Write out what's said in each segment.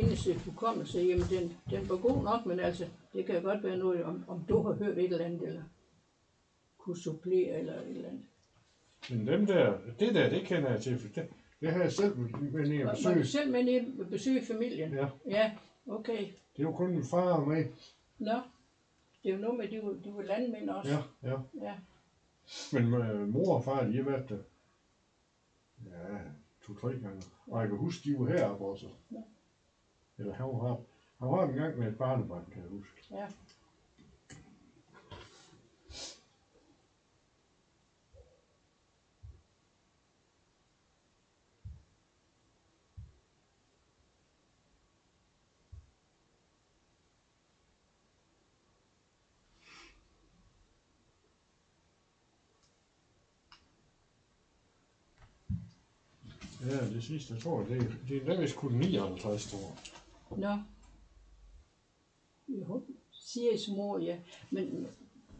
hendes øh, hukommelse, jamen den, den var god nok, men altså, det kan godt være noget, om, om du har hørt et eller andet, eller kunne supplere, eller et eller andet. Men dem der, det der, det kender jeg til, for det, det har jeg selv med ned og Var, var besøge. du selv med nede og besøge familien? Ja, Ja, okay. det var kun min far med. Nå, det er jo noget med, de var, de var landmænd også. Ja, ja. ja. Men øh, mor og far, de har været der. Ja, to-tre gange. Og jeg kan huske, de var heroppe også. Ja. Eller han var. Han var en gang med et barnebarn, kan jeg huske. ja. Ja, det sidste, jeg tror, det, det, er vist kun 59 år. Nå. Jo, Siris mor, ja. Men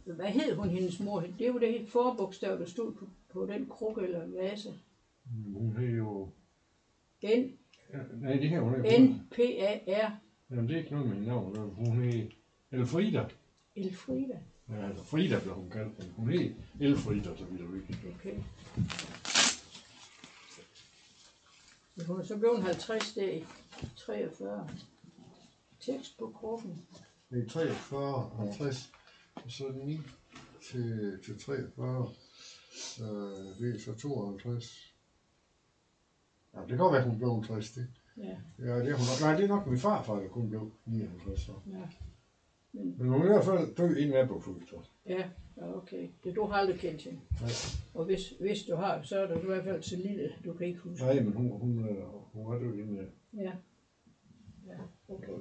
hvad hed hun, hendes mor? Det var det helt forbogstav, der stod på, på den krukke eller vase. Hun hed jo... N, Ja, nej, det her hun er N, P, A, R, Jamen, det er ikke noget med navn. Hun hed Elfrida. Elfrida. Ja, altså Frida blev hun kaldt, hun hed Elfrida, så vidt jeg ved. Okay. Men hun er så blevet 50 der i 43. Tekst på krukken. Det er 43, 50, og så 9 til, til 43, øh, det er så 52. Ja, det kan godt være, at hun blev 60, det. Ja, Ja, det er hun nok. Nej, det er nok min farfar, der kun blev 59 så. ja. Men hun er i hvert fald død, inden jeg blev født. Ja, okay. Det du har aldrig kendt hende. Nej. Og hvis, hvis du har, så er du i hvert fald så lille, du kan ikke huske. Nej, men hun, hun, øh, hun var død inden jeg. Ja. Ja, okay.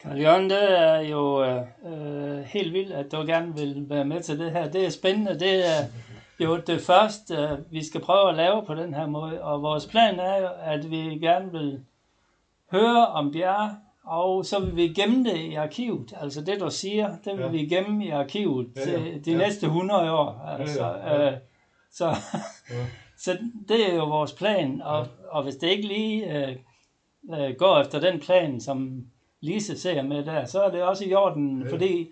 Karl Jørgen, det er jo øh, øh, helt vildt, at du gerne vil være med til det her. Det er spændende. Det er jo det første, øh, vi skal prøve at lave på den her måde. Og vores plan er jo, at vi gerne vil høre om Bjerre, og så vil vi gemme det i arkivet. Altså det, du siger, det vil Ja. vi gemme i arkivet Ja, ja. til de Ja. næste 100 år. Altså, ja, ja. Øh, så, Ja. så det er jo vores plan. Og, og hvis det ikke lige øh, øh, går efter den plan, som Lise ser med der, så er det også i orden, Ja. fordi,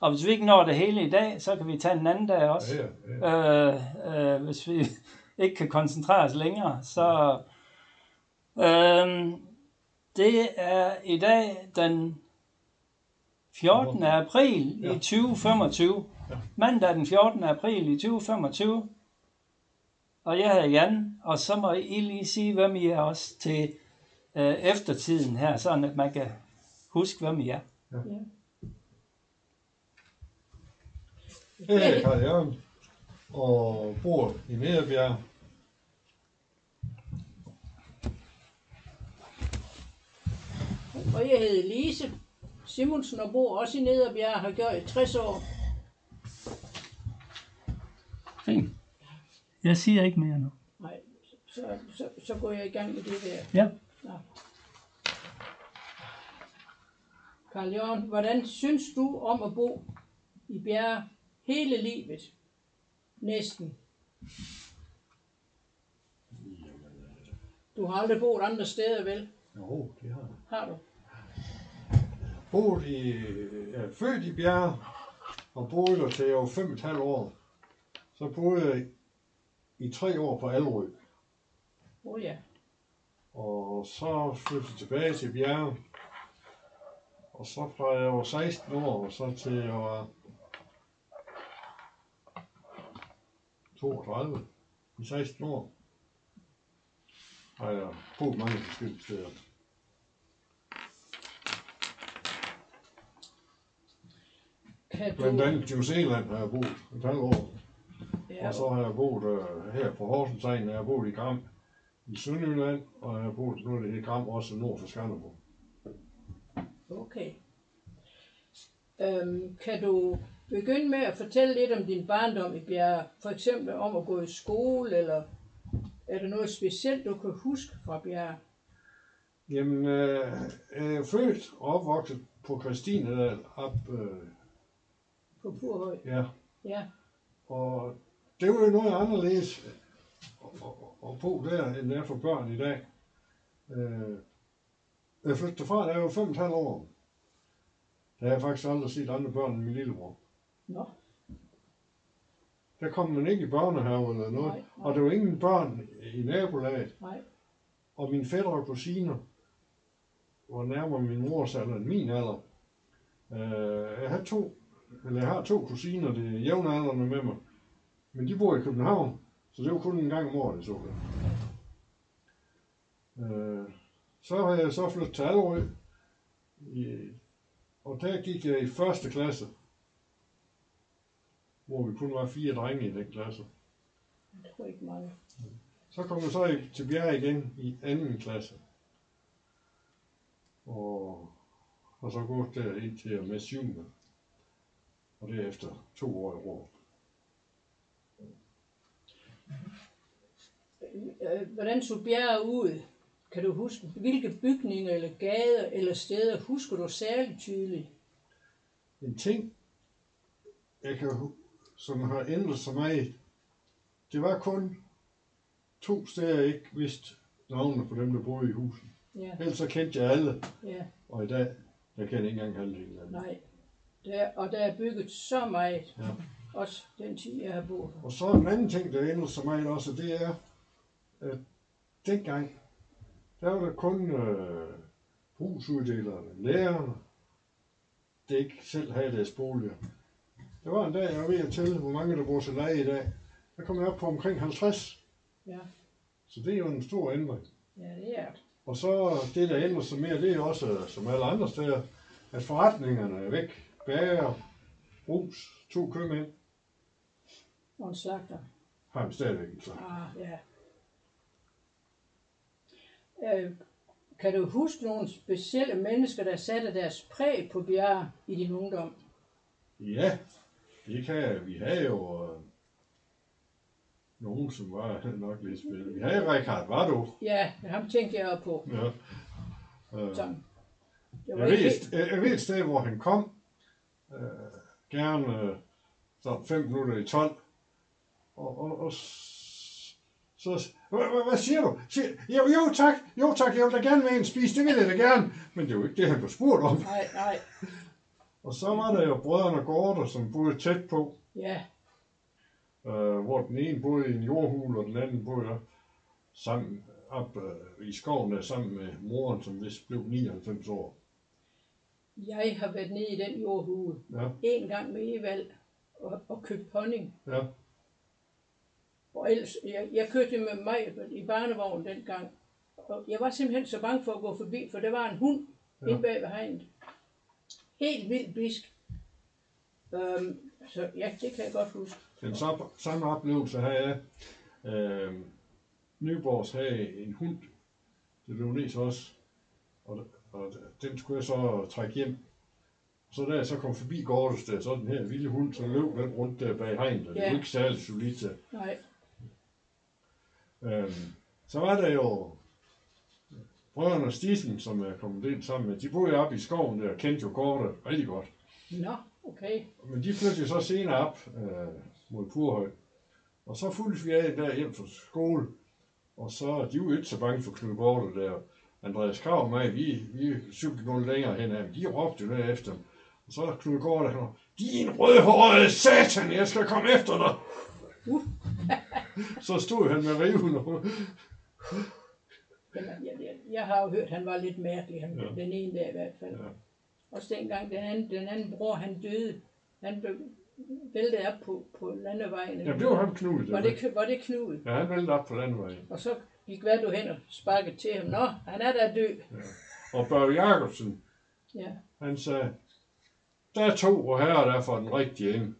og hvis vi ikke når det hele i dag, så kan vi tage en anden dag også. Ja, ja. Øh, øh, hvis vi ikke kan koncentrere os længere, så øh, det er i dag den 14. april Ja. i 2025. Ja. Mandag den 14. april i 2025. Og jeg hedder Jan, og så må I lige sige, hvem I er også til øh, eftertiden her, sådan at man kan huske, hvem I er. Ja. Jeg er Karl Jørgen, og bor i Nederbjerg. Og jeg hedder Lise Simonsen og bor også i Nederbjerg, har gjort i 60 år. Fint. Jeg siger ikke mere nu. Nej, så, så, så går jeg i gang med det der. Ja. Nå. Karl Jørgen, hvordan synes du om at bo i Bjerre hele livet? Næsten. Du har aldrig boet andre steder, vel? Jo, det har jeg. Har du? Boet i, er født i Bjerre, og boede der til jeg var fem og et halvt år. Så boede jeg i tre år på Alrø. Oh, ja. Og så flyttede jeg tilbage til Bjerre. Og så fra jeg var 16 år, og så til jeg var 32, i 16 år, har jeg boet mange forskellige steder. Kan du... Blandt andet New Zealand har jeg boet et halvt år. Ja, Og så har jeg boet øh, her på Horsens Egn, jeg har boet i Gram i Sønderjylland, og jeg har boet nu det i Gram også nord for Skanderborg. Okay. Øhm, kan du begynde med at fortælle lidt om din barndom i Bjerre? For eksempel om at gå i skole, eller er der noget specielt, du kan huske fra Bjerre? Jamen, øh, jeg er født og opvokset på Christinedal op, øh, På Purhøj? ja, Ja. og det var jo noget anderledes at, bo der, end det er for børn i dag. Øh, jeg flyttede derfra, da jeg var 5,5 år. Der har jeg faktisk aldrig set andre børn end min lillebror. Nå, Der kom man ikke i børnehave eller noget. Nej, nej. Og der var ingen børn i nabolaget. nej. Og mine fætter og kusiner var nærmere min mors alder end min alder. Øh, jeg, havde to, eller jeg har to kusiner, det er jævnaldrende med mig. Men de bor i København, så det var kun en gang om året, jeg så det. Øh, så har jeg så flyttet til Allerød. I, og der gik jeg i første klasse. Hvor vi kun var fire drenge i den klasse. Jeg tror ikke mange. Så kom jeg så i- til Bjerg igen i anden klasse. Og har så gået der indtil og med syvende. Og derefter to år i Råb. Øh, Hvordan så bjerget ud? Kan du huske, hvilke bygninger eller gader eller steder husker du særligt tydeligt? En ting, jeg kan, som har ændret sig meget, det var kun to steder, jeg ikke vidste navnene på dem, der boede i huset. Ja, Ellers så kendte jeg alle, ja, og i dag, jeg kender ikke engang halvdelen af dem. nej. Der, og der er bygget så meget. Ja. Også den tid, jeg har boet. Og så en anden ting, der ændrer sig meget også, det er, at dengang, der var der kun øh, husuddelerne, lærerne, der ikke selv havde deres boliger. Der var en dag, jeg var ved at tælle, hvor mange der bor til leje i dag. Der kom jeg op på omkring 50. Ja, Så det er jo en stor ændring. ja det er det. Og så det, der ændrer sig mere, det er også, som alle andre steder, at forretningerne er væk. Bager, brus, to købmænd, Og en slagter. har vi stadigvæk en slags. Ah, ja. Øh, kan du huske nogle specielle mennesker, der satte deres præg på Bjerre i din ungdom? Ja, det kan jeg. Vi havde jo øh, nogen, som var nok lidt spillet. Vi havde Rikard Vardo. Ja, ham tænkte jeg på. Ja. Øh, det var jeg, ikke ved, helt, et- jeg, jeg ved et sted, hvor han kom. Øh, gerne øh, så fem minutter i 12. Og, og, og så, hvad, hvad, siger du? Siger, jo, jo tak, jo tak, jeg vil da gerne med en spise, det vil jeg da gerne. Men det var ikke det, han blev spurgt om. nej, nej, Og så var der jo brødrene Gorter, som boede tæt på. ja, øh, hvor den ene boede i en jordhul, og den anden boede sammen op øh, i skoven sammen med moren, som vist blev 99 år. Jeg har været nede i den jordhule Ja, en gang med Evald og, og købt honning. ja, Og ellers, jeg, jeg kørte med mig i barnevognen dengang. Og jeg var simpelthen så bange for at gå forbi, for der var en hund Ja. inde bag ved hegnet. Helt vildt bisk. Øhm, så ja, det kan jeg godt huske. den samme, samme oplevelse havde jeg. Øh, Nyborgs havde en hund, det blev ned til os, og, og den skulle jeg så trække hjem. Så da jeg så kom forbi Gortes så den her vilde hund, så løb den rundt der bag hegnet, og det var ikke særlig solidt. Nej, Øhm, så var der jo brødrene Stisen, som er kommet ind sammen med. De boede oppe i skoven der, og kendte jo Gorte rigtig godt. nå, okay. Men de flyttede så senere op øh, mod Purhøj. Og så fulgte vi af der hjem fra skole. Og så, de var ikke så bange for Knud Gorte der. Andreas Krav og mig, vi, vi cyklede nogle længere hen af dem. De råbte jo der efter dem. Og så Knud han var, din rødhårede satan, jeg skal komme efter dig. Uh. så stod han med riven og Jamen, jeg, jeg, jeg har jo hørt, at han var lidt mærkelig, han, Ja. den ene dag i hvert fald. Ja. Også dengang den anden, den anden bror, han døde. Han blev væltet op på, på landevejen. Ja, det var ham Knud. Var det, var det Knud? Ja, han væltede op på landvejen. Og så gik Valdo hen og sparkede til ham. Nå, han er da død. Og Børge Jacobsen, Ja, han sagde, der er to, og her er der for den rigtige ende.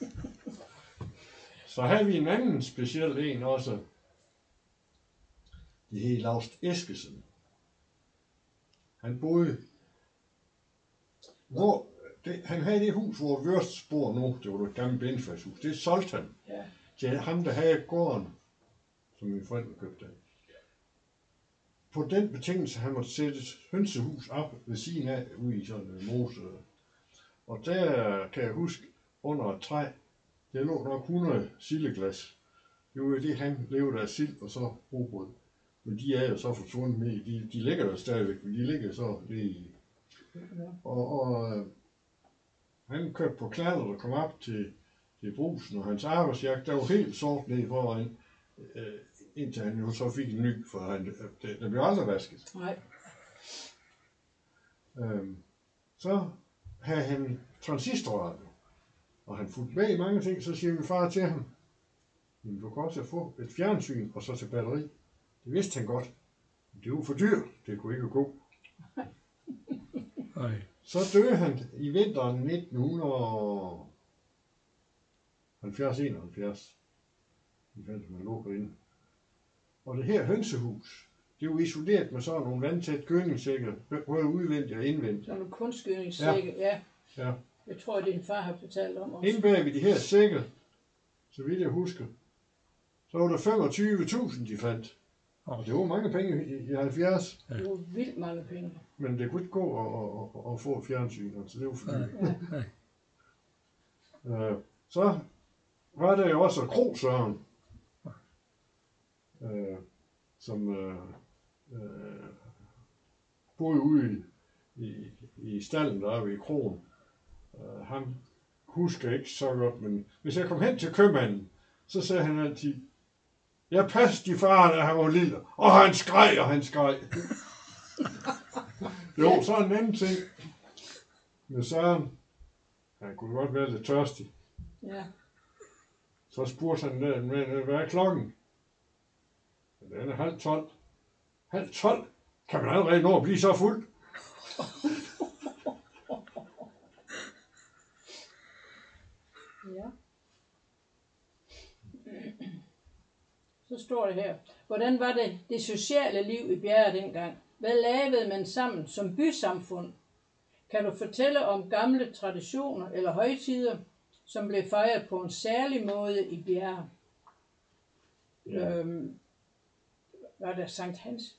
Så havde vi en anden speciel en også. Det hed Laust Eskesen. Han boede, hvor, det, han havde det hus, hvor Vørst bor nu, det var det gamle bindfærdshus, det solgte han. ja, er ham, der havde gården, som mine forældre købte. På den betingelse, han måtte sætte hønsehus op ved siden af, ude i sådan en mose. Og der kan jeg huske, under et træ, der lå nok 100 sildeglas. Det var jo det, han levede af sild og så robrød. Men de er jo så forsvundet med. De, de ligger der stadigvæk, men de ligger så det i. Og, og øh, han kørte på klæder og kom op til, til brusen, og hans arbejdsjagt, der var helt sort ned foran, øh, indtil han jo så fik en ny, for han, det, der blev aldrig vasket. Nej. Øhm, så havde han transistorradio, og han fulgte med i mange ting, så siger min far til ham, men du kan også få et fjernsyn og så til batteri. Det vidste han godt. Men det var for dyrt. Det kunne ikke gå. Nej. Så døde han i vinteren 1970-71. I fandt man lå derinde. Og det her hønsehus, det var isoleret med sådan nogle vandtæt gødningssækker, både udvendigt og indvendigt. Sådan en kunstgødningssække, ja. Ja. Jeg tror, din far har fortalt om også. Inde bag ved de her sække, så vidt jeg husker, så var der 25.000, de fandt. Og det var mange penge i, i 70, Det var vildt mange penge. men det kunne ikke gå at, at, at, at få fjernsyn, altså det var for dyrt. Øh, så var der jo også Krosøren, øh, som øh, øh, boede ude i, i, i stallen deroppe i krogen. Øh, han husker ikke så godt, men hvis jeg kom hen til købmanden, så sagde han altid, jeg passede de far, da han var lille, og han skreg, og han skreg. jo, så en anden ting med Søren. Han kunne godt være lidt tørstig. Ja. Så spurgte han med, hvad er klokken? Den er halv tolv. Halv tolv? Kan man allerede nå at blive så fuld? Ja. Så står det her. Hvordan var det, det sociale liv i Bjerre dengang? Hvad lavede man sammen som bysamfund? Kan du fortælle om gamle traditioner eller højtider, som blev fejret på en særlig måde i Bjerre? Ja. Øhm, var det Sankt Hans?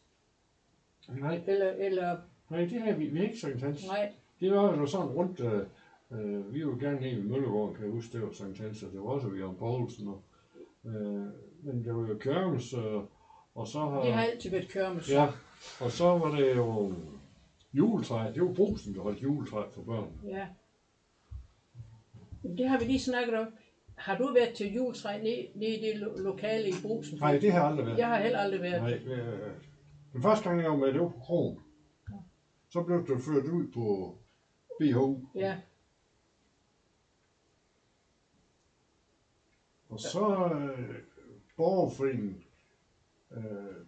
Nej, Eller, eller nej, det har vi, vi ikke Sankt Hans. nej, Det var jo sådan rundt, øh, øh, vi var gerne nede i Møllegården, kan jeg huske, det var Sankt Hans, og det var også Jørgen Poulsen. Og, øh, men det var jo Kørmes, øh, og så har... det har altid været kørmes. Ja, og så var det jo juletræ. Det var brusen, der holdt juletræ for børn. Ja. Det har vi lige snakket om. Har du været til juletræ nede, nede i det lo- lokale i Brusen? Nej, det har aldrig været. Jeg har heller aldrig været. Nej, øh, den første gang jeg var med, det var på Kron. Så blev det ført ud på BHU. Ja, Og så øh, borgerforeningen, øh,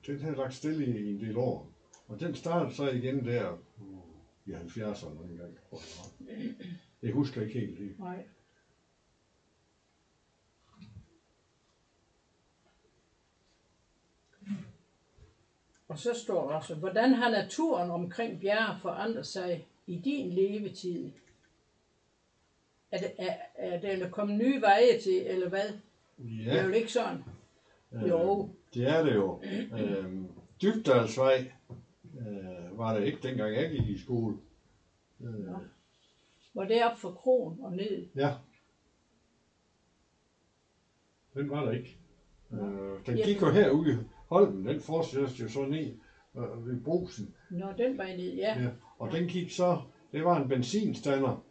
den havde lagt stille i en del år. Og den startede så igen der uh, i 70'erne en gang. tror jeg. Jeg husker ikke helt det. nej. Og så står der også, hvordan har naturen omkring bjerre forandret sig i din levetid? Er det, er, er det eller kommet nye veje til, eller hvad? Det er Ja, jo ikke sådan. øh, Jo. det er det jo. Øh, Dybdalsvej øh, var det ikke dengang jeg gik i skole. Øh. Var det op for kronen og ned? Ja. Den var der ikke. Øh, den Ja. gik jo herude. Holmen, den fortsatte jo så ned øh, ved brusen. Nå, den vej ned, ja. Ja. Og den gik så, det var en benzinstander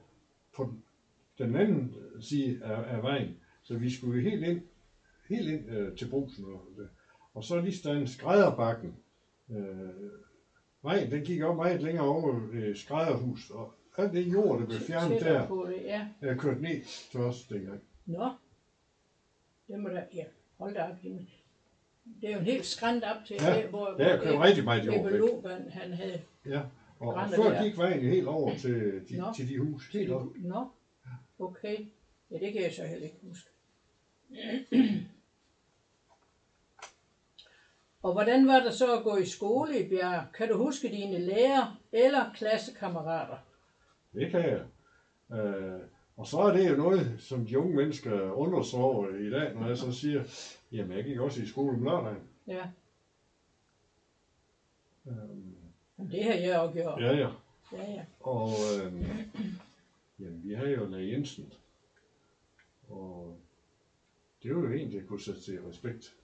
på den anden side af, af vejen. Så vi skulle jo helt ind, helt ind øh, til brusen. Og, det. og så lige stande skrædderbakken. Øh, vejen, den gik op meget længere over øh, skrædderhus. Og alt det jord, der blev fjernet der, på det, ja. jeg kørte ned til os dengang. Nå. Det må da, ja, hold da op. Jamen, Det er jo en helt skrænt op til, Ja, der, hvor, Der er kørt rigtig meget. Evoluban, han havde. Ja, og, og før der. gik vejen helt over til de, Nå. til de hus. Helt op. Nå, okay. Ja, det kan jeg så heller ikke huske. Og hvordan var det så at gå i skole i Bjerg? Kan du huske dine lærer eller klassekammerater? Det kan jeg. Øh, og så er det jo noget, som de unge mennesker undrer sig over i dag, når jeg så siger, jamen jeg gik også i skole om lørdagen. Ja, Øhm, det har jeg også gjort. ja, ja. Ja, ja. Og øhm, jamen, vi havde jo Lage Jensen. Og Det var jo en, der kunne sætte til respekt.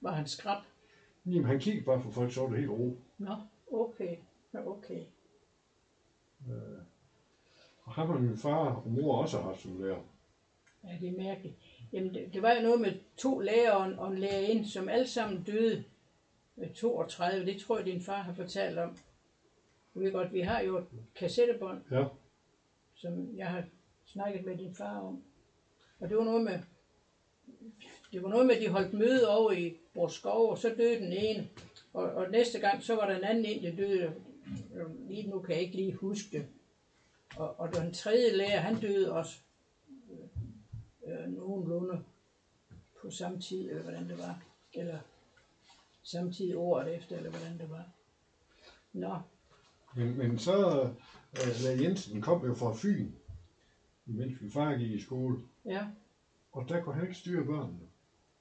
Var han skrab? Jamen, han kiggede bare på folk, så var det helt ro. Nå, okay. Ja, Okay. Øh, ham og min far og mor også har haft som lærer. Ja, det er mærkeligt. Jamen, det, det var jo noget med to læger og en, og en lærerinde, som alle sammen døde ved 32. Det tror jeg, din far har fortalt om. Du ved godt, vi har jo et kassettebånd, Ja. som jeg har snakket med din far om. Og det var noget med, det var noget med, at de holdt møde over i vores skov, og så døde den ene. Og, og næste gang, så var der en anden en, der døde. Lige nu kan jeg ikke lige huske det. Og, og den tredje lærer, han døde også øh, nogenlunde på samme tid, eller hvordan det var. Eller samtidig året efter, eller hvordan det var. Nå, Men, men så, øh, Lad Jensen kom jo fra Fyn, mens min far gik i skole. ja, Og der kunne han ikke styre børnene.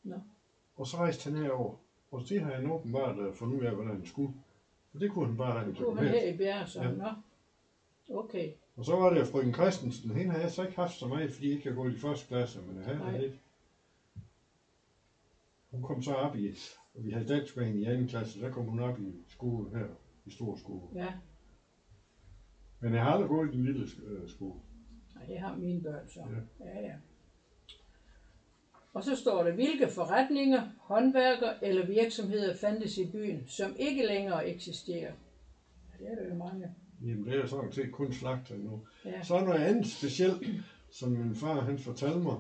Nå. Og så rejste han herover. Og det har han åbenbart øh, fundet ud af, hvordan han skulle. For det kunne han bare have det var han her i Bjerg, så Ja. nå. Okay, Og så var det frøken Christensen. Hende har jeg så ikke haft så meget, fordi jeg ikke har gået i første klasse, men jeg havde lidt. Hun kom så op i, og vi havde dansk med hende i anden klasse, der kom hun op i skole her, i stor skole. ja. Men jeg har aldrig gået i den lille øh, skole. Nej, det har mine børn så. Ja. Ja, ja. Og så står der, hvilke forretninger, håndværker eller virksomheder fandtes i byen, som ikke længere eksisterer. Ja, det er der jo mange. Jamen det er sådan set kun slagter nu. Ja, Så er noget andet specielt, som min far han fortalte mig.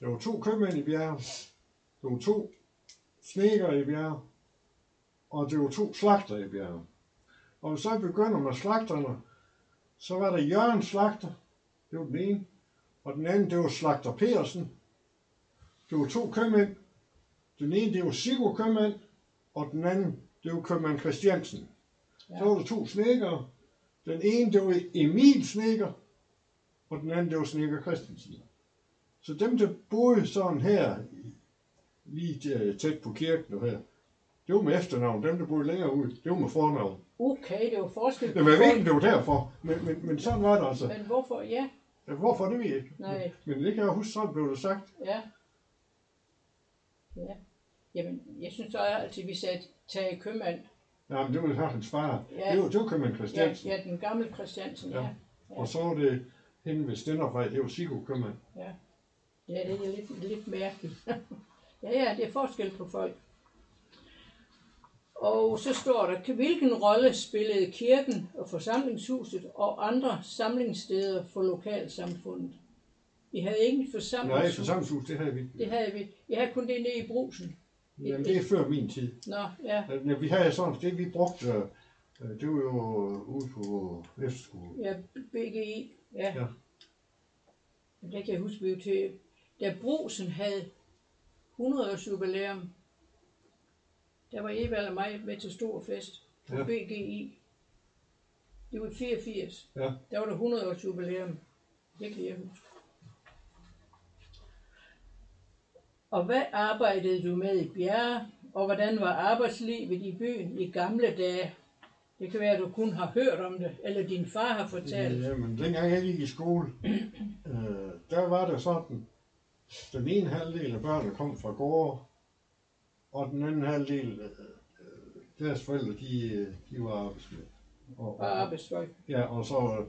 Der var to købmænd i bjerget. Der var to snedker i bjerget. Og der var to slagter i bjerget. Og så begynder med slagterne, så var der Jørgen Slagter. Det var den ene. Og den anden, det var Slagter Petersen. Det var to købmænd. Den ene, det var Sigurd købmand. Og den anden, det var købmand Christiansen. Ja. Så var der to snedkere. Den ene, det var Emil Snekker, og den anden, det var Snekker Christensen. Så dem, der boede sådan her, lige der, tæt på kirken og her, det var med efternavn. Dem, der boede længere ud, det var med fornavn. okay, det var forskel Jamen, jeg ved ikke, det var derfor, men, men, men sådan var det altså. Men hvorfor? Ja, Hvorfor, det ved jeg ikke. Nej. Men det kan jeg huske, sådan blev det sagt. ja. Ja. Jamen, jeg synes så altid, vi sagde, tage købmand. Jamen, det var hans far. Ja. Det var, det var købmand Ja, Christiansen. ja, den gamle Christiansen, ja. Ja. Og så var det henne ved Stendervej, det var Sigurd købmand. Ja, det er lidt, lidt mærkeligt. ja, ja, det er forskel på folk. Og så står der, hvilken rolle spillede kirken og forsamlingshuset og andre samlingssteder for lokalsamfundet? Vi havde ikke et Nej, forsamlingshus. forsamlingshus, det havde vi. Det havde vi. Jeg havde kun det nede i brusen. Jamen, det er før min tid. Nå, ja. Ja, vi havde sådan, det vi brugte, øh, det var jo ude på efterskole. Ja, BGI. Ja. Ja. ja. Det kan jeg huske, vi var til. Da Brusen havde 100 års jubilæum, der var Evald og mig med til stor fest på ja. BGI. Det var i 84. Ja. Der var der 100 års jubilæum. Det kan jeg huske. Og hvad arbejdede du med i Bjerre? Og hvordan var arbejdslivet i byen i gamle dage? Det kan være, at du kun har hørt om det, eller din far har fortalt. Ja, men dengang jeg gik i skole, øh, der var det sådan, den ene halvdel af børnene kom fra gårde, og den anden halvdel, øh, øh, deres forældre, de, øh, de var arbejdsmænd. Og, Og arbejdsfolk. Ja, og så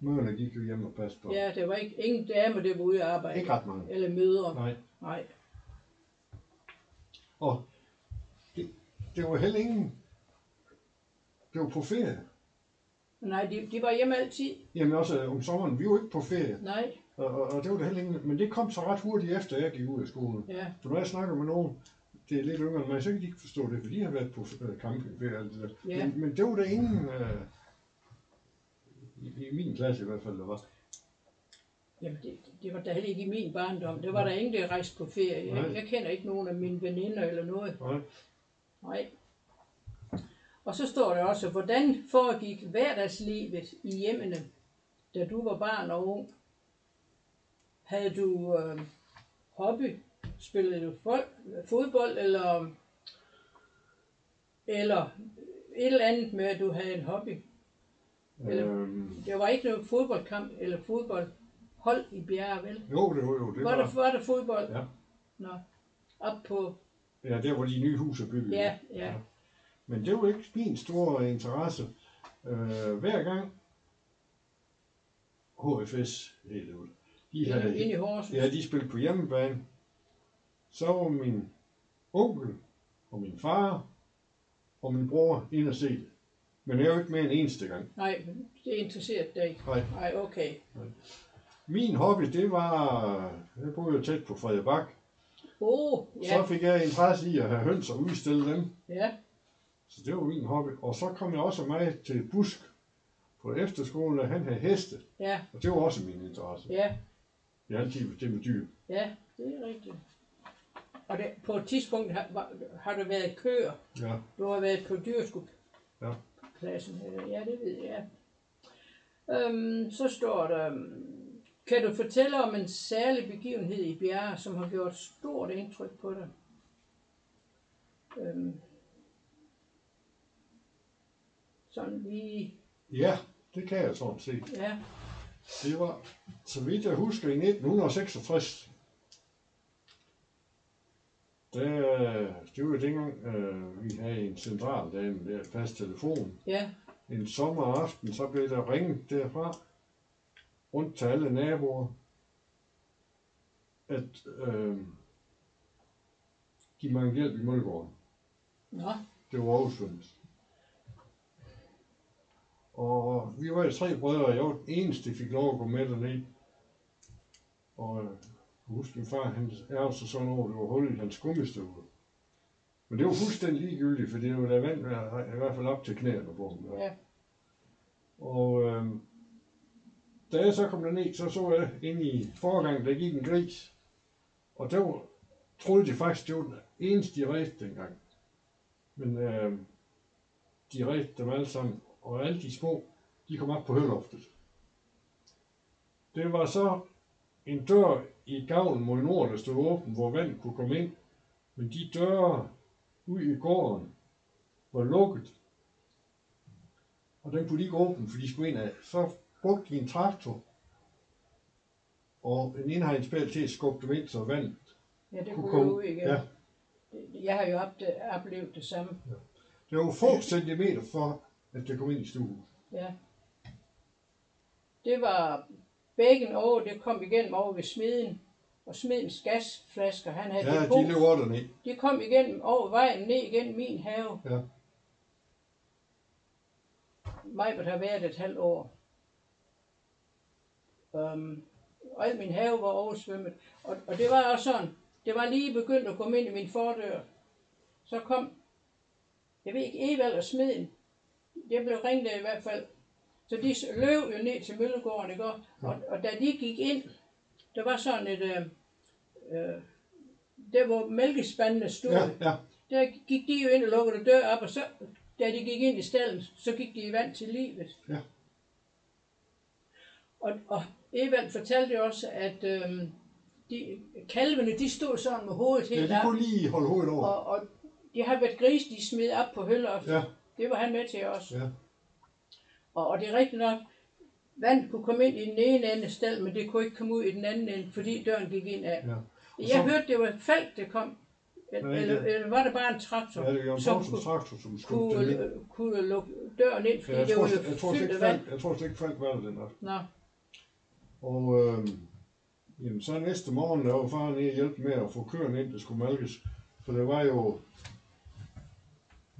møderne gik jo hjem og passede på. Ja, der var ikke ingen damer, der var ude at arbejde. Ikke ret mange. Eller mødre. Nej. Nej. Og det, det var heller ingen, det var på ferie. Nej, de, de var hjemme altid. Jamen også øh, om sommeren, vi var ikke på ferie. Nej, Og, og, og det var det heller ingen, men det kom så ret hurtigt efter, jeg gik ud af skolen. ja. Så når jeg snakker med nogen, det er lidt yngre end mig, så kan de ikke forstå det, for de har været på øh, camping ved alt det der. Ja. Men, men det var der ingen, øh, i, i min klasse i hvert fald, der var. Jamen, det, det var der heller ikke i min barndom. Der var der ingen, der rejste på ferie. Jeg, jeg kender ikke nogen af mine veninder eller noget. Nej. Nej. Og så står der også, hvordan foregik hverdagslivet i hjemmene, da du var barn og ung? Havde du øh, hobby? Spillede du fodbold, eller, eller et eller andet med, at du havde en hobby? Eller- Øhm, Der var ikke noget fodboldkamp eller fodbold. hold i Bjerre, vel? Jo, det var jo, det Var der, var, var der fodbold? Ja. Nå. Op på... ja, der hvor de nye huse er bygget. Ja, ja. Men det var ikke min store interesse. Øh, hver gang HFS hed det ud. De inde havde, i Horsens. ja, de spillede på hjemmebane. Så var min onkel og min far og min bror inde og se det. Men jeg er jo ikke med en eneste gang. Nej, det interesserer dig ikke. Nej. Nej, okay. Min hobby, det var, jeg boede jo tæt på Fredebak, oh, ja. så fik jeg interesse i at have høns og udstille dem. Ja, Så det var min hobby. Og så kom jeg også med til Busk på efterskolen, og han havde heste. ja, Og det var også min interesse. ja, Jeg har altid det med dyr. ja, det er rigtigt. Og det, på et tidspunkt har, har du været køer. Ja. Du har været på dyrskub. Ja. Pladsen. Ja, det ved jeg. Øhm, så står der, øhm, kan du fortælle om en særlig begivenhed i Bjerre, som har gjort stort indtryk på dig? Øhm, sådan lige, Ja, det kan jeg sådan set. ja, Det var, så vidt jeg husker, i 1966. Der, det var dengang, øh, vi havde en central der fast telefon. ja, En sommeraften, så blev der ringet derfra, rundt til alle naboer, at øh, de manglede hjælp i Møllegården. nå, Det var oversvømmet. Og vi var jo tre brødre, og jeg var den eneste, der fik lov at gå med derned. Og jeg husker min far, han ærgede sig sådan over, at det var hul i hans gummistøvler. Men det var fuldstændig ligegyldigt, for det var der vand, i hvert fald op til knæene på dem. ja, Og øh, da jeg så kom derned, så så jeg ind i forgangen, der gik en gris. Og der var, troede de faktisk, det var den eneste, de rejste dengang. Men øh, de rejste dem alle sammen, og alle de små, de kom op på høloftet. Det var så en dør i gavlen mod nord, der stod åben, hvor vand kunne komme ind. Men de døre ud i gården var lukket. Og den kunne de ikke åbne, for de skulle ind af. Så brugte de en traktor og en indhegnsspil til at skubbe dem ind, så vandet ja, det kunne komme. du ikke. Ja. Jeg har jo oplevet det samme. Det var få centimeter for, at det kom ind i stuen. Ja. Det var bækken over, det kom igennem over ved smeden. Og smedens gasflasker, han havde Ja, depot. de løb over derned. De kom igennem over vejen ned igennem min have. Ja. Majbert har været et halvt år. Um, og al min have var oversvømmet. Og, og det var også sådan, det var lige begyndt at komme ind i min fordør. Så kom, jeg ved ikke, Evald og Smeden. Det blev ringet i hvert fald. Så de løb jo ned til Møllegården, ikke? Og, og da de gik ind, der var sådan et, øh, øh, der hvor mælkespandene stod. Ja, ja. Der gik de jo ind og lukkede dør op, og så, da de gik ind i stallen, så gik de i vand til livet. Ja. Og, og Evald fortalte jo også, at øhm, de, kalvene, de stod sådan med hovedet ja helt de op, kunne lige holde hovedet over. og, og de har været gris, de smed op på høller. Ja, Det var han med til også. ja. Og, og det er rigtigt nok, vand kunne komme ind i den ene ende af stallen, men det kunne ikke komme ud i den anden ende, fordi døren gik ind af. ja. Jeg så- hørte, det var falk, der kom. Eller, eller, var det bare en traktor? Ja, det er Jørgen som Poulsens traktor, som dem ind. kunne, kunne lukke døren ind, fordi Ja, jeg, det tror, var jeg, tror fyldt ikke, af vand. Jeg tror slet ikke, Falk var der den aften. Nå, Og øh, jamen, så næste morgen, der var far nede og hjælpe med at få køerne ind, der skulle malkes. For der var jo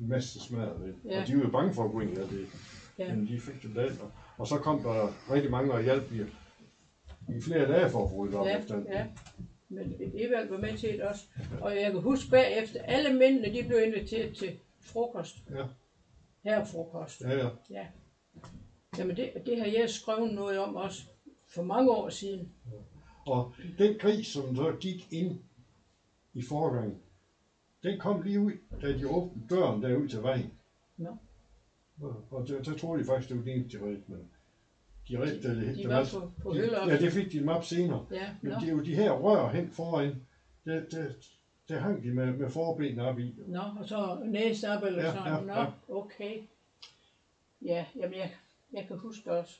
en masse smadret ved. Ja. Og de var jo bange for at gå ind i det. Ja. Men de fik dem den. Og, og så kom der rigtig mange og hjalp i, i flere dage for at få ryddet op ja, efter den. ja. Men Evald var med til det også. Og jeg kan huske bagefter, alle mændene, de blev inviteret til frokost. Ja. Her frokost. Ja, ja. Ja. Jamen det, det har jeg skrevet noget om også for mange år siden. Og den gris, som så gik ind i forgangen, den kom lige ud, da de åbnede døren derud til vejen. Nå. Og- Og der, troede de faktisk, det var de redde, men de redde De, det. de det var på, på hylder. Ja, det fik de map senere. Ja, Men nå. det er jo de her rør hen foran, det, det, det hang de med, med forbenene op i. Nå, og så næse op eller Ja, sådan. ja, Nå, ja. okay. Ja, jamen jeg, jeg kan huske det også.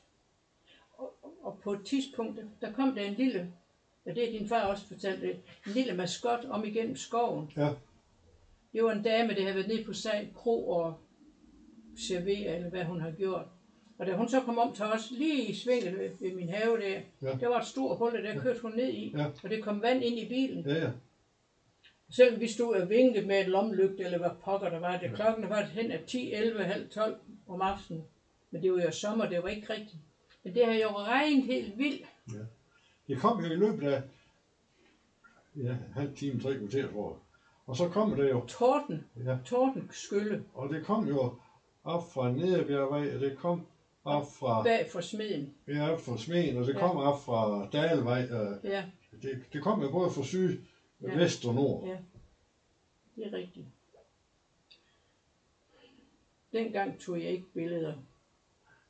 og, og på et tidspunkt, der kom der en lille, og det er din far også fortalt det, en lille maskot om igennem skoven. Ja. Det var en dame, der havde været nede på sag kro og servere, eller hvad hun har gjort. Og da hun så kom om til os, lige i svinget ved, ved min have der, Ja. der var et stort hul, og der kørte hun ned i, Ja. og det kom vand ind i bilen. Ja, ja. Selvom vi stod og vinkede med et lommelygte, eller hvad pokker der var, det klokken var hen af 10, 11, halv 12 om aftenen. Men det var jo sommer, det var ikke rigtigt. Men det har jo regnet helt vildt. Det kom jo i løbet af ja, halv time, tre kvarter, tror jeg. Og så kom det jo, Torden, ja, torden skylle og det kom jo op fra Nederbjergvej, og det kom op fra, bag for smeden. ja, op fra Smeden, og det Ja. kom op fra Dalvej. Og Ja, det, det kom jo både fra syd, Ja. vest og nord. ja, det er rigtigt. Dengang tog jeg ikke billeder,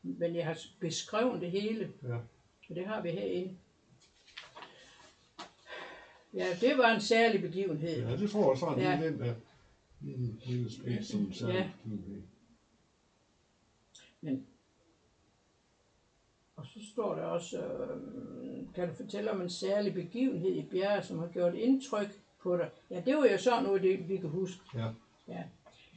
men jeg har beskrevet det hele, Ja. og det har vi herinde. Ja, det var en særlig begivenhed. Ja, det tror jeg sådan, Ja. den der lille, spids, som sagde. Ja. Ja. Og så står der også, øh, kan du fortælle om en særlig begivenhed i bjerget, som har gjort indtryk på dig? Ja, det var jo sådan noget, det, vi kan huske. Ja. ja.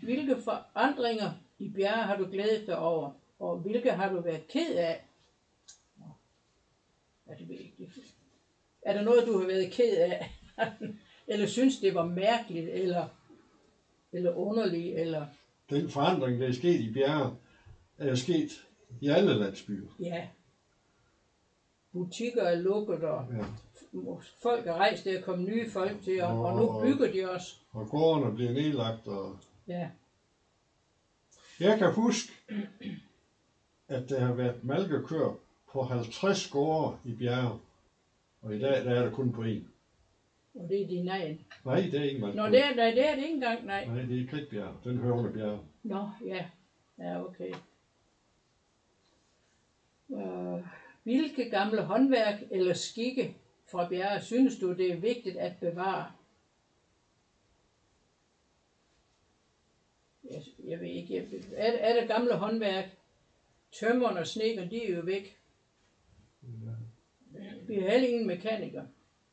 Hvilke forandringer i bjerget har du glædet dig over, og hvilke har du været ked af? Ja, det ved jeg ikke. Er der noget, du har været ked af? eller synes, det var mærkeligt, eller, eller underligt, eller... Den forandring, der er sket i bjerget, er jo sket i alle landsbyer. Ja. Butikker er lukket, og Ja. folk er rejst, der er kommet nye folk til, og, og nu bygger de også. Og gårdene bliver nedlagt. Og... Ja, Jeg kan huske, at der har været malkekør på 50 gårde i bjerget. Og i dag der er der kun på én. og det er din egen. Nej, det er ikke malkekør. Nå, det er, nej, det er det ikke engang, nej. Nej, det er Kridtbjerg. Den hører under bjerget. Nå, ja. Ja, okay. Øh, hvilke gamle håndværk eller skikke fra bjerget synes du, det er vigtigt at bevare? Jeg, jeg ved ikke, jeg, er, er der gamle håndværk? Tømmeren og snekker, de er jo væk. Vi har heller ingen mekaniker.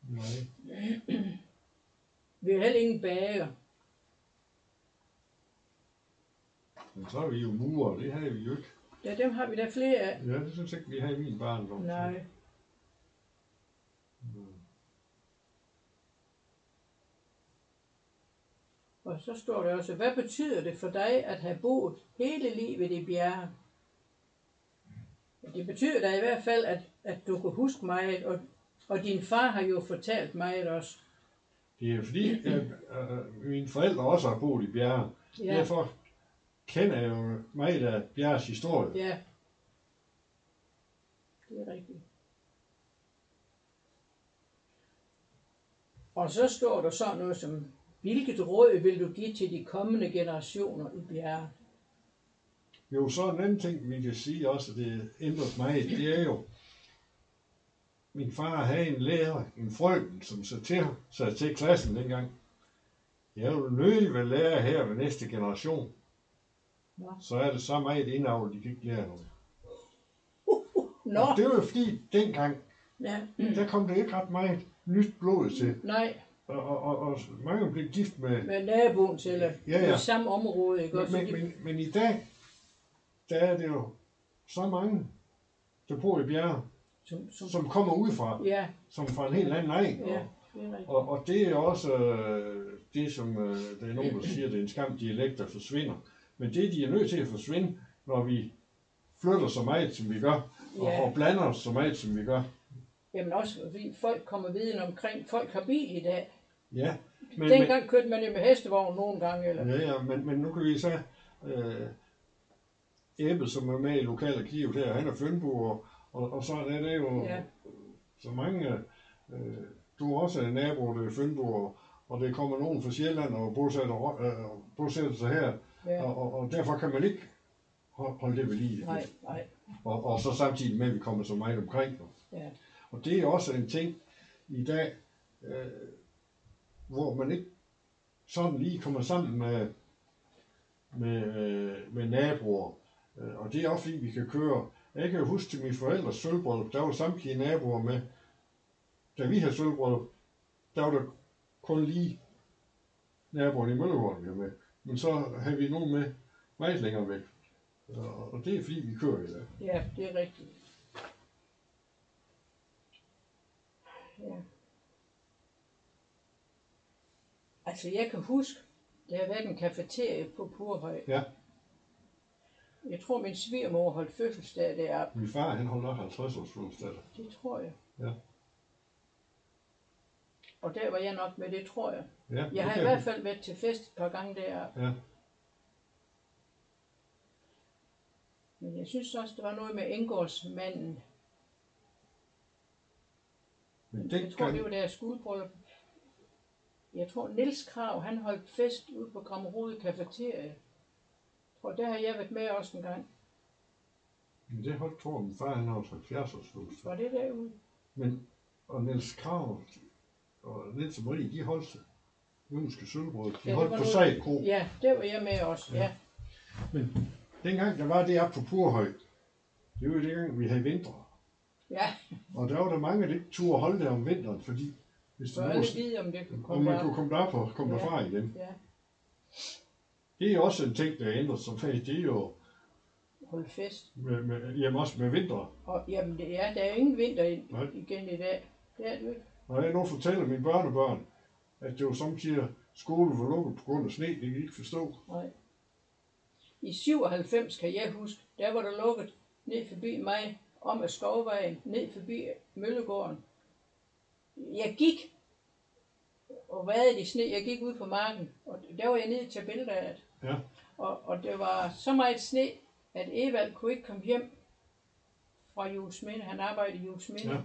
Nej. Vi har heller ingen bager. Men så er vi jo murer, det har vi jo ikke. Ja, dem har vi da flere af. Ja, det synes jeg ikke, vi har i min barndom. Nej. Og så står der også, hvad betyder det for dig at have boet hele livet i bjerge? Det betyder da i hvert fald, at, at du kan huske meget, og, og din far har jo fortalt meget også. Det er fordi, at øh, mine forældre også har boet i bjerget. Ja, Ja. Derfor kender jo meget af bjergets historie. ja. Det er rigtigt. Og så står der sådan noget som, hvilket råd vil du give til de kommende generationer i bjerget? Jo, så en anden ting, vi kan sige også, at det ændret mig, det er jo, min far havde en lærer, en frøken, som så til, så til klassen dengang. Jeg vil nødig være lærer her ved næste generation. Så er det så meget indavl, de kan ikke lære noget. Nå, Og det var jo fordi, dengang, ja, der kom det ikke ret meget nyt blod til. nej, Og, og, og, og mange blev gift med... med naboen til, eller Ja, ja. i samme område, ikke? Også, Men, de, men, men i dag, der er det jo så mange, der bor i bjerget, som, som, som kommer udefra, ja, som fra en helt anden egen. ja, rigtigt. Og, og det er også øh, det, som øh, der er nogen, der siger, at det er en skam, dialekter forsvinder. Men det, de er nødt til at forsvinde, når vi flytter så meget, som vi gør, og, Ja. og blander os så meget, som vi gør. Jamen også, fordi folk kommer viden omkring, folk har bil i dag. Ja, men, Dengang kørte man jo med hestevogn nogle gange, eller? men, ja, ja, men, men nu kan vi så... Øh, Ebbe, som er med i lokalarkivet her, han er Fynbo, og, og, og så er det jo Ja. så mange... Øh, du er også en nabo, der er Fynbo, og, og det kommer nogen fra Sjælland og bosætter, øh, bosætter sig her. Og, og, og derfor kan man ikke ho- holde det ved lige. Nej, nej. Og, og så samtidig med, at vi kommer så meget omkring. Ja. Og det er også en ting i dag, øh, hvor man ikke sådan lige kommer sammen med, med, øh, med naboer. Øh, og det er også fordi, vi kan køre Jeg kan huske til mine forældres sølvbryllup, der var samtlige naboer med. Da vi havde sølvbryllup, der var der kun lige naboerne i Møllegården, vi var med. Men så havde vi nogen med meget længere væk. Og og det er fordi, vi kører i dag. Ja, det er rigtigt. Ja. Altså, jeg kan huske, der har været en kafeterie på Purhøj. Ja. Jeg tror, min svigermor holdt fødselsdag deroppe. Min far, han holdt nok 50 års fødselsdag. Det tror jeg. Ja. Og der var jeg nok med, det tror jeg. Ja, Jeg har okay. i hvert fald været til fest et par gange deroppe. Ja, Men jeg synes også, der var noget med Engårdsmanden. men Jeg tror, dengang, det var deres skuldbryllup. Jeg tror, Niels Krav, han holdt fest ude på Grammerode Cafeteria. Jeg tror, der har jeg været med også en gang. men det holdt, tror jeg, min far, han holdt 70 års fødselsdag. Var det derude? Men, og Niels Krav og Niels og Marie, de holdt Jyske Sølvbrød. De Ja, det holdt på Sejt Kro. Ja, der var jeg med også, ja. Men dengang der var det oppe på Purhøj, det var jo dengang, vi havde vinter. Ja, Og der var der mange, der ikke turde holde der om vinteren, fordi hvis der var, vide, om det kunne komme man derop. kunne komme derop og komme Ja. derfra igen. Ja, Det er også en ting, der ændrer sig. faktisk. Det er jo holde fest. med, med, jamen også med vinter. Og jamen, det er, der er ingen vinter igen i dag. Det er det ikke. Når jeg nu fortæller mine børnebørn, at det var samtidig skolen var lukket på grund af sne, det kan de ikke forstå. Nej. I 97 kan jeg huske, der var der lukket ned forbi mig, om af Skovvejen, ned forbi Møllegården. Jeg gik og vadede i sne. Jeg gik ud på marken, og der var jeg nede til billeder af det. Ja. Og, og det var så meget sne, at Evald kunne ikke komme hjem fra Julesminde. Han arbejdede i Julesminde. Ja.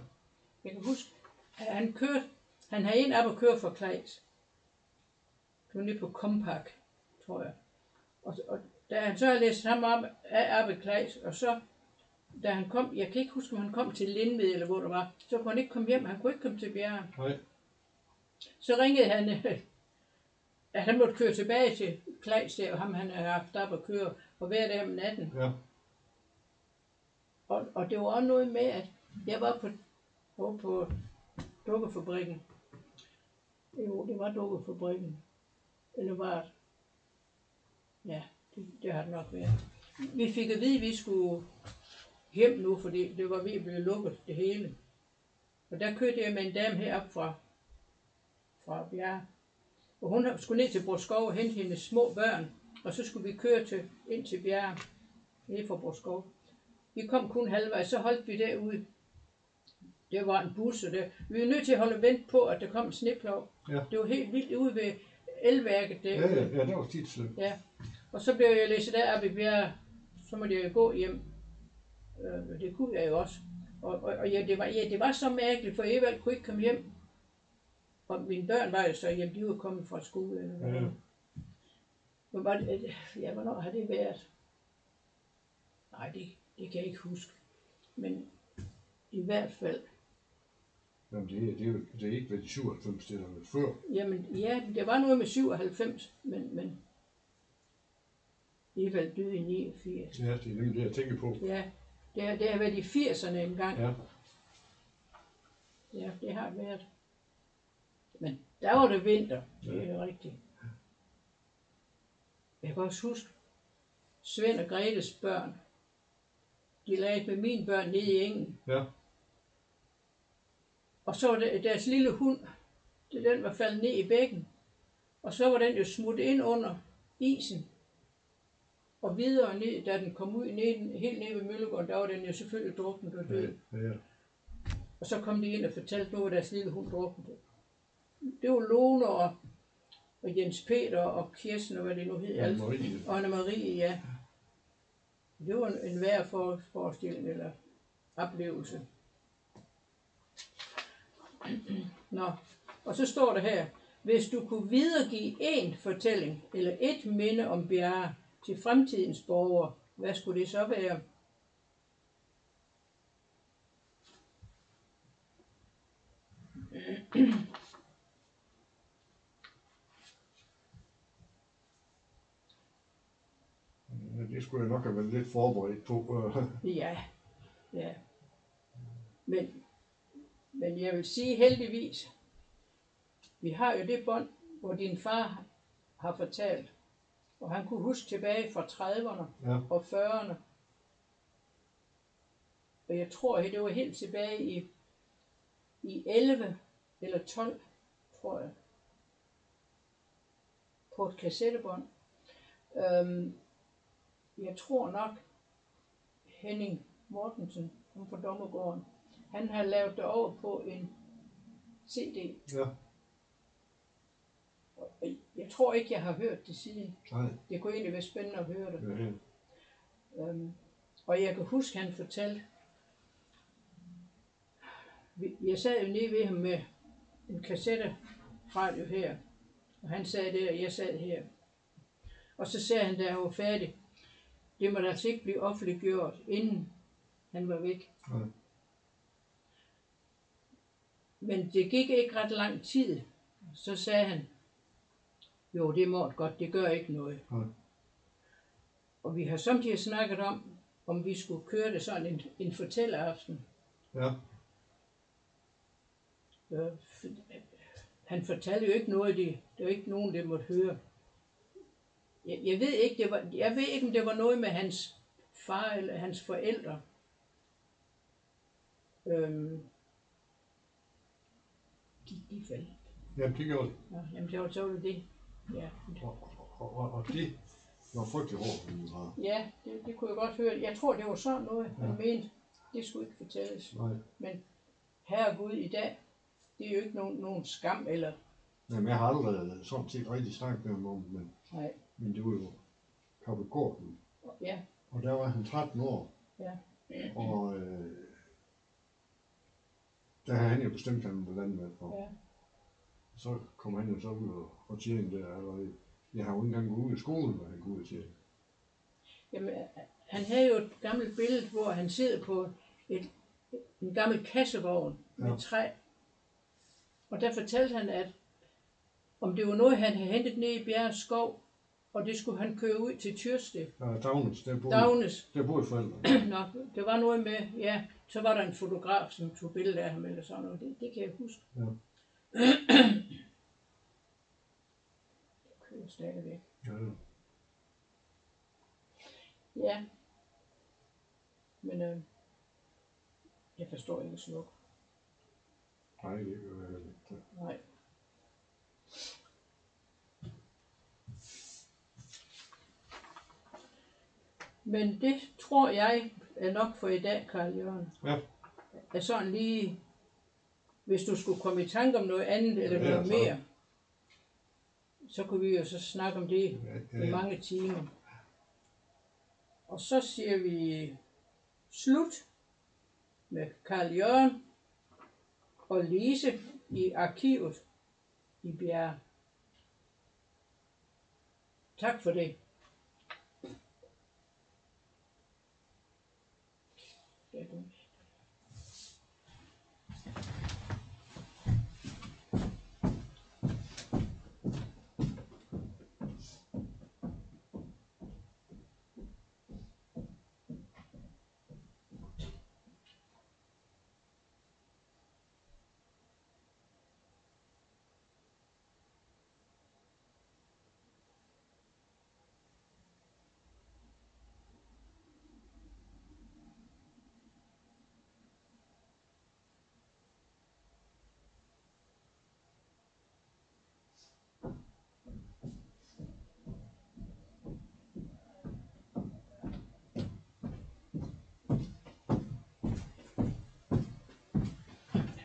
Jeg kan huske, at han kørte, han havde en op at køre for Klaas. Det var nede på Kompak, tror jeg. Og, og da han så havde læst ham op af Arbe Klaas, og så, da han kom, jeg kan ikke huske, om han kom til Lindved, eller hvor det var, så kunne han ikke komme hjem, han kunne ikke komme til Bjerre. Nej. Så ringede han, at han måtte køre tilbage til Klaas der, og ham han havde haft op at køre, og være der om natten. Ja. Og, og det var også noget med, at jeg var på, på, på dukkefabrikken. Jo, det var dukkefabrikken. Eller var det? Ja, det, det har det nok været. Vi fik at vide, at vi skulle hjem nu, fordi det var ved at blive lukket, det hele. Og der kørte jeg med en dame herop fra, fra Bjerre. Og hun skulle ned til Borskov og hente hendes små børn. Og så skulle vi køre til, ind til Bjerre, ned fra Borskov. Vi kom kun halvvejs, så holdt vi derude. Det var en bus, og det, vi var nødt til at holde vent på, at der kom en sneplov. Ja. Det var helt vildt ude ved elværket Ja, derude. ja, ja, det var tit slemt. Ja. Og så blev jeg læst der op i bjerg, så måtte jeg gå hjem. Øh, det kunne jeg jo også. Og, og, og ja, det var, ja, det var så mærkeligt, for Evald kunne ikke komme hjem. Og mine børn var jo så hjem, de var kommet fra skole. Eller hvad. Ja. Men var det, ja, hvornår har det været? Nej, det, det kan jeg ikke huske. Men i hvert fald, Jamen, det, er- det, er, jo- det er ikke ved de 97, det er der før. jamen ja, det var noget med 97, men, men Evald døde i 89. Ja, det er nemlig det, jeg tænker på. Ja, det har, det har været i 80'erne engang. Ja. Ja, det har været. Men der var det vinter, det er rigtigt. Jeg kan også huske, Svend og Gretes børn, de lagde med mine børn nede i engen. Ja. Og så var det, deres lille hund, det, den var faldet ned i bækken. Og så var den jo smuttet ind under isen. Og videre ned, da den kom ud ned, helt ned ved Møllegården, der var den jo selvfølgelig druknet og død. Ja, ja. Og så kom de ind og fortalte, nu var deres lille hund druknet. Det var Lone og, og Jens Peter og Kirsten og hvad det nu hed. Alt. Marie. Og Anne-Marie, ja. Det var en, en værd for, forestilling eller oplevelse. Nå, og så står der her, hvis du kunne videregive en fortælling eller et minde om Bjerre til fremtidens borgere, hvad skulle det så være? Det skulle jeg nok have været lidt forberedt på. øh. Ja, Ja. Men, men jeg vil sige heldigvis, vi har jo det bånd, hvor din far har fortalt, og han kunne huske tilbage fra 30'erne Ja. og 40'erne. Og jeg tror, det var helt tilbage i, i 11 eller 12, tror jeg. På et kassettebånd. Øhm, jeg tror nok, Henning Mortensen, han fra Dommergården, han har lavet det over på en CD. Ja. Og Jeg tror ikke, jeg har hørt det siden. Nej, Det kunne egentlig være spændende at høre det. er helt. Øhm, og jeg kan huske, han fortalte, vi- jeg sad jo nede ved ham med en kassette radio her, og han sad der, og jeg sad her. Og så sagde han, da han var færdig, det må da altså ikke blive offentliggjort, inden han var væk. Nej. Men det gik ikke ret lang tid. Så sagde han, jo, det må godt, det gør ikke noget. Nej. Og vi har samtidig snakket om, om vi skulle køre det sådan en, en fortælleraften. Ja. Øh, han fortalte jo ikke noget, det, der var ikke nogen, der måtte høre. Jeg, jeg, ved ikke, det var, jeg ved ikke, om det var noget med hans far eller hans forældre. Øhm, de, de faldt. Ja, det gjorde det. Nå, jamen, det var så var det det. Ja, Og, og, og, og de var frygtelig hårde, som de var. ja det, det kunne jeg godt høre. Jeg tror, det var sådan noget, han Ja. mente. Det skulle ikke fortælles. Nej. Men herre Gud, i dag, det er jo ikke nogen, nogen skam, eller Jamen, jeg har aldrig sådan set rigtig snakket med ham om, men, nej, men det var jo Kappe Gordon. ja, Og der var han 13 år. Ja. Og øh, der havde han jo bestemt, at han var landmand. Og ja, så kom han jo så ud og, og tjene der allerede. Jeg har jo ikke engang gået ud i skolen, når han kunne ud og tjene. Jamen, han havde jo et gammelt billede, hvor han sidder på et, en gammel kassevogn med Ja. træ. Og der fortalte han, at om det var noget, han havde hentet ned i Bjerre skov, og det skulle han køre ud til Tyrsted. Der er Dagnes, der boede, Dagnes. der boede forældre. Nå, det var noget med, ja, så var der en fotograf, som tog billeder af ham eller sådan noget. Det, det kan jeg huske. Ja. Det kører stadigvæk. Ja, Ja. Men øh, jeg forstår ikke sluk. nej, det jeg heller ikke. Nej. Men det tror jeg er nok for i dag, Karl Jørgen. Ja. Er sådan lige, hvis du skulle komme i tanke om noget andet eller Ja, noget mere, så kunne vi jo så snakke om det Ja, i ja, mange timer. Og så siger vi slut med Karl Jørgen og Lise i arkivet i Bjerre. Tak for. Det er dumt.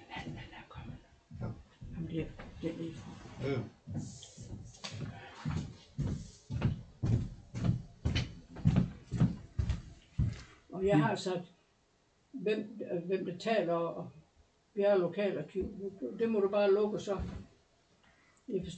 Han er kommet. Ja. Ham der, den lige fra. ja. Og jeg har sagt, hvem, hvem der taler, og Bjerre Lokalarkiv. Det må du bare lukke så. Jeg forstår